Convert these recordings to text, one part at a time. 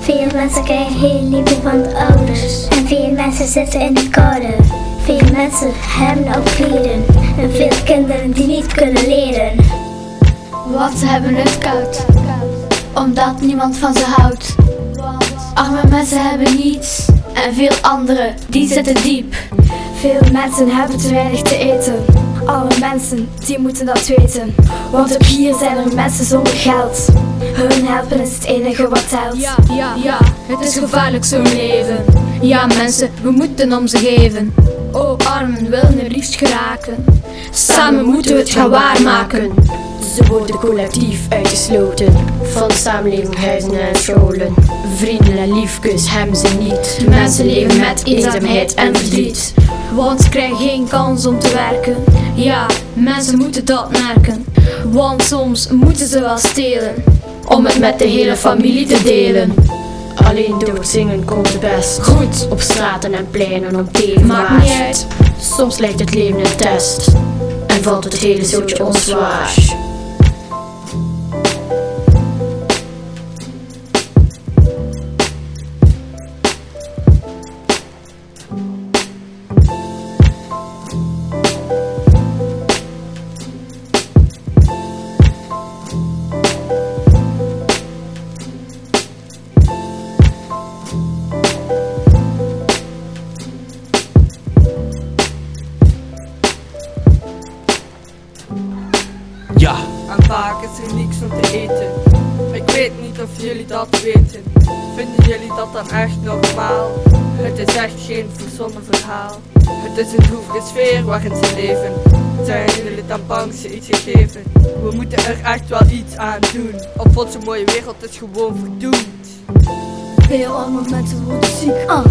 Veel mensen krijgen heel liefde van de ouders. En veel mensen zitten in de koude. Veel mensen hebben ook kleren. En veel kinderen die niet kunnen leren. Want ze hebben het koud, omdat niemand van ze houdt. Arme mensen hebben niets en veel anderen die zitten diep. Veel mensen hebben te weinig te eten. Alle mensen die moeten dat weten. Want ook hier zijn er mensen zonder geld. Hun helpen is het enige wat telt. Ja, ja, ja, het is gevaarlijk zo'n leven. Ja, mensen, we moeten om ze geven. Oh, armen willen er liefst geraken. Samen moeten we het gaan waarmaken. Ze worden collectief uitgesloten van samenleving, huizen en scholen. Vrienden en liefjes hebben ze niet. Mensen leven met eenzaamheid en verdriet. Want ze krijgen geen kans om te werken. Ja, mensen moeten dat merken. Want soms moeten ze wel stelen. Om het met de hele familie te delen. Alleen door het zingen komt het best Goed. Op straten en pleinen om tegen Maakt niet uit. Soms lijkt het leven een test En valt het hele zootje ons zwaar Vaak is er niks om te eten. Ik weet niet of jullie dat weten. Vinden jullie dat dan echt normaal? Het is echt geen verzonnen verhaal. Het is een droevige sfeer waarin ze leven. Zijn jullie dan bang ze iets gegeven? We moeten er echt wel iets aan doen. Of onze mooie wereld is gewoon verdoemd. Veel arme mensen worden ziek. Ah.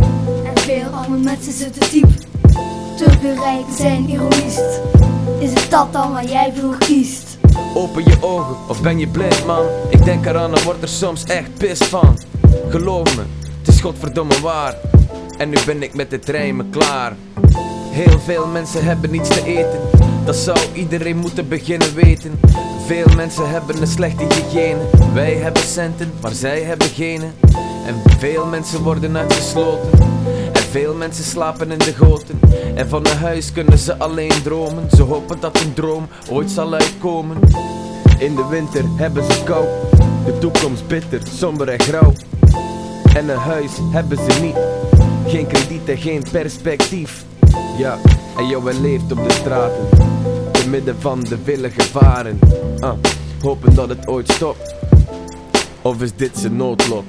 En veel arme mensen zitten diep. Te veel rijken zijn egoïst. Is het dat dan waar jij voor kiest? Open je ogen of ben je blind man? Ik denk eraan en word er soms echt pist van. Geloof me, het is godverdomme waar. En nu ben ik met het rijmen klaar. Heel veel mensen hebben niets te eten. Dat zou iedereen moeten beginnen weten. Veel mensen hebben een slechte hygiëne. Wij hebben centen, maar zij hebben gene. En veel mensen worden uitgesloten. En veel mensen slapen in de goten. En van een huis kunnen ze alleen dromen. Ze hopen dat een droom ooit zal uitkomen. In de winter hebben ze kou. De toekomst bitter, somber en grauw. En een huis hebben ze niet. Geen krediet en geen perspectief. Ja, en Johan leeft op de straten. Te midden van de vele gevaren. Ah, hopen dat het ooit stopt. Of is dit zijn noodlot?